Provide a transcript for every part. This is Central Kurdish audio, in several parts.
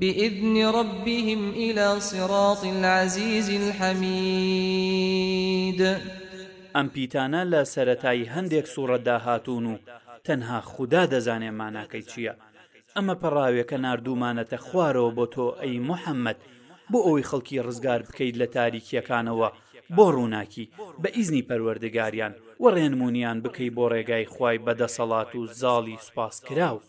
بإذن ربهم إلی صراط العزیز الحمید ئەم پیتانە لە سەرەتای هەندێک سوڕەتدا هاتوون و تەنها خودا دەزانێ ماناکەی چییە. ئەمە پەڕاوێکە ناردوومانەتە خوارەوە بۆ تۆ ئەی موحەممەد بۆ ئەوەی خەڵکی ڕزگار بکەیت لە تاریکییەکانەوە بۆ ڕووناکی، بە ئیزنی پەروەردگاریان، و ڕێنموونیان بکەی بۆ ڕێگای خوای بە دەسەڵات و زاڵی سوپاسکراو.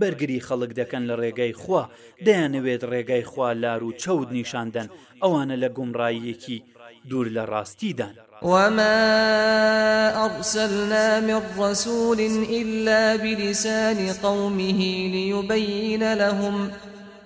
بەرگری خەڵک دەکەن لە ڕێگای خوا دەیانەوێت ڕێگای خوا لار و چەوت نیشان دەن ئەوانە لە گومڕاییەکی دوور لە ڕاستی دان. وما ارسلنا من رسول الا بلسان قومه لیبین لهم،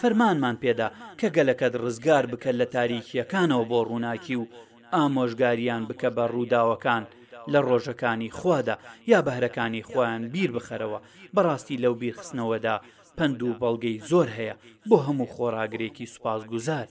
فەرمانمان پێدا کە گەلەکەت ڕزگار بکە لە تاریکییەکانەوە بۆ ڕووناکی و ئامۆژگارییان بکە بە ڕووداوەکان لە ڕۆژەکانی خوادا یا بەهرەکانی خۆیان بیر بخەرەوە بەڕاستی لەو بیرخستنەوەدا پەند و بەڵگەی زۆر هەیە بۆ هەموو خۆڕاگرێکی سوپاسگوزار.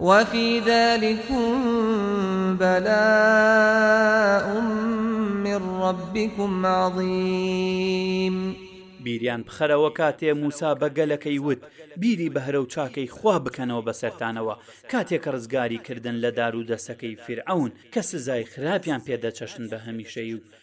وفی ذلکم بلاء من ربکم عظیم بیریان بخەرەوە کاتێ موسا بە گەلەکەی وت بیری بەهرە و چاکەی خوا بکەنەوە بەسەرتانەوە کاتێ کە ڕزگاری کردن لە دار و دەستەکەی فیرعەون کە سزای خراپیان پێ دەچەشن بە هەمیشەیی و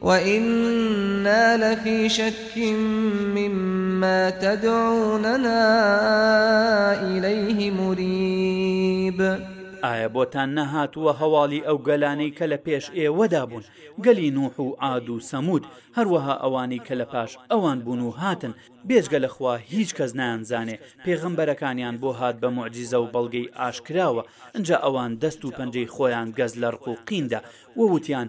وَإِنَّا لَفِی شَکٍّ مِّمَّا تَدْعُونَنَا إِلَیْهِ مُرِیبٍ ئایا بۆتان نەهاتووە هەواڵی ئەو گەلانەی کە لە پێش ئێوەدا بوون، گەلی نوح و عاد و ثەموود، هەروەها ئەوانەی کە لە پاش ئەوان بوون و هاتن، بێجگە لە خوا هیچ کەس نایانزانێ، پێغەمبەرەکانیان بۆ هات بە موعجیزە و بەڵگەی ئاشکراوە، ئنجا ئەوان دەست و پەنجەی خۆیان گەز لە ڕق و قیندا، ووتیان،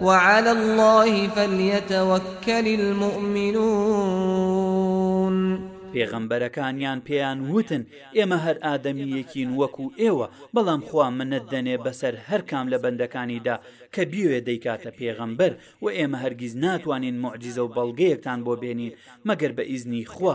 وعلی اللە فلیتوکل المومنون پێغەمبەرەکانیان پێیان ووتن ئێمە هەر ئادەمییەکین وەکو ئێوە بەڵام خوا منەت دەنێ بەسەر هەر کام لە بەندەکانیدا کە بیەوێ دەیکاتە پێغەمبەر وە ئێمە هەرگیز ناتوانین موعجیزە و بەڵگەیەکتان بۆ بێنین مەگەر بە ئیزنی خوا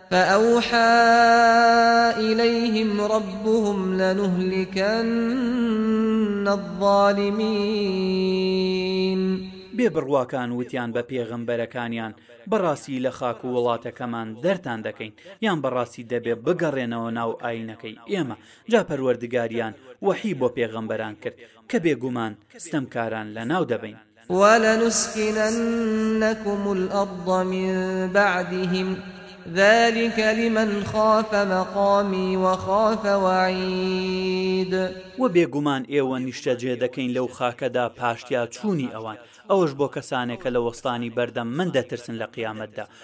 فَأَوْحَىٰ إِلَیْهِمْ رَبُّهُمْ لَنُهْلِکَنَّ الظَّالِمِینَ. بێ بڕواکان وتیان بە پێغەمبەرەکانیان، بەڕاستی لە خاک و وڵاتەکەمان دەرتان دەکەین، یان بەڕاستی دەبێ بگەڕێنەوە ناو ئایینەکەی ئێمە، جا پەروەردگاریان وەحی بۆ پێغەمبەران کرد، کە بێگومان ستەمکاران لەناو دەبەین. ولنسکننکم الارض من بعدهم ذلک لمن خاف مقامی وخاف وعید وە بێگومان ئێوە نیشتەجێ دەکەین لەو خاکەدا پاشتیا چوونی ئەوان ئەوەش بۆ کەسانێکە لە وەستانی بەردەم من دەترسن لە قیامەتدا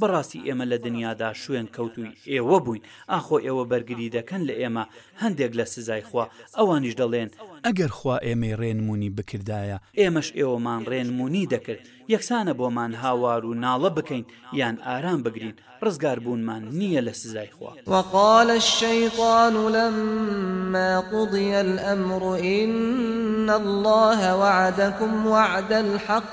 بەڕاستی ئێمە لە دنیادا شوێن کەوتووی ئێوە بووین، ئاخۆ ئێوە بەرگری دەکەن لە ئێمە هەندێک لە سزای خوا، ئەوانیش دەڵێن، ئەگەر خوا ئێمەی ڕێنمونی بکردایە، ئێمەش ئێوەمان ڕێنمونی دەکرد، یەکسانە بۆمان هاوار و ناڵە بکەین یان ئارام بگرین، ڕزگار بوونمان نییە لە سزای خوا. وقال الشیطان لما قضی الامر ان اللە وعدکم وعد الحق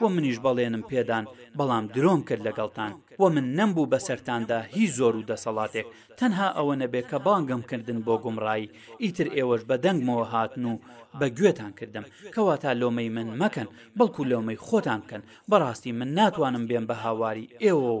وە منیش بەڵێنم پێدان بەڵام درۆم کرد لەگەڵتان وە من نەمبوو بەسەرتاندا هیچ زۆر و دەسەڵاتێک تەنها ئەوە نەبێ کە بانگم کردن بۆ گومڕایی ئیتر ئێوەش بە دەنگمەوە هاتن و بە گوێتان کردم کەواتە لۆمەی من مەکەن بەڵکو لۆمەی خۆتان بکەن بەڕاستی من ناتوانم بێم بە هاواری ئێوە و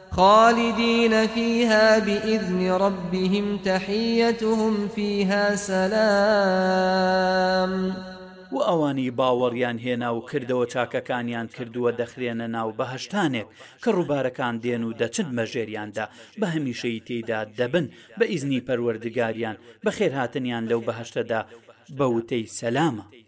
خالیدین فیها بئیذن ربهم تحیتهم فیها سلام. وە ئەوانەی باوەڕیان هێنا و کردەوە چاکەکانیان کردووە دەخرێنە ناو بەهەشتانێک کە ڕووبارەکان دێن و دەچن بە ژێریاندا بە هەمیشەیی تێیدا دەبن بە ئیزنی پەروەردگاریان بەخێرهاتنیان لەو بەهەشتەدا بە وتەی سەلامە.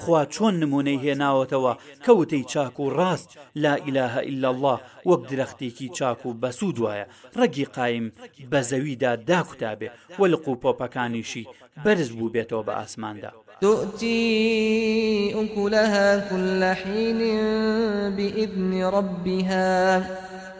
خوا چۆن نمونەی هێناوەتەوە کە وتەی چاک و ڕاست، لا الە الا اللە، وەک درەختێکی چاک و بەسود وایە، ڕەگی قایم بە زەویدا داکوتابێ و لق و پۆپەکانیشی بەرز بوبێتەوە بە ئاسماندا. تؤتی اکلها کل حین بإذن ربها.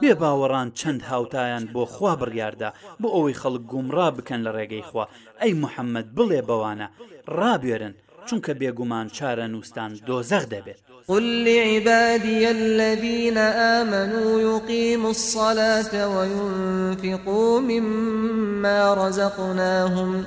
بێ باوەڕان چەند هاوتایان بۆ خوا بڕیاردا بۆ ئەوەی خەڵک گومڕا بکەن لە ڕێگەی خوا، ئەی محەممەد بڵێ بەوانە، ڕابوێرن، چونکە بێگومان چارەنووستان دۆزەخ دەبێت. قل لعبادی الذین آمنوا یقیموا الصلوة وینفقوا مما رزقناهم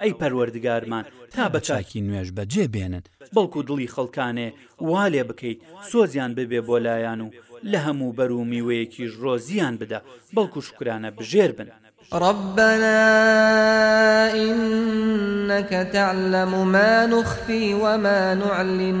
ئەی پەروەردگارمان تا بە چاکی نوێژ بە جێ بێنن بەڵکو دڵی خەڵکانێ وا لێ بکەیت سۆزیان ببێ بۆ لایان و لە هەموو بەر و میوەیەکیش ڕۆزییان بدە بەڵکو شوکرانە بژێر بن. ربنا انک تعلم ما نخفی وما نعلن.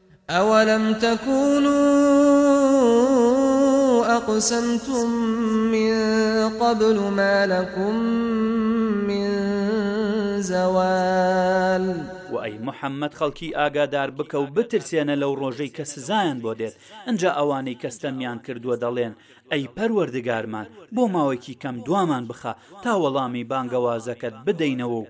أولم تکونوا أقسمتم من قبل ما لکم من زوال. وە ئەی محمد خەڵکی ئاگادار بکە و بترسێنە لەو ڕۆژەی کە سزایان بۆ دێت ئەنجا ئەوانەی کە ستەمیان کردووە دەڵێن ئەی پەروەردگارمان بۆ ماوەیکی کەم دوامان بخە تا وەڵامی بانگەوازەکەت بدەینەوە و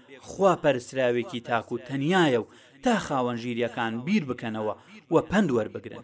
خوا پەرستراوێکی تاک و تەنیایە و تا خاوەن ژیریەکان بیر بکەنەوە و پەند وەربگرن.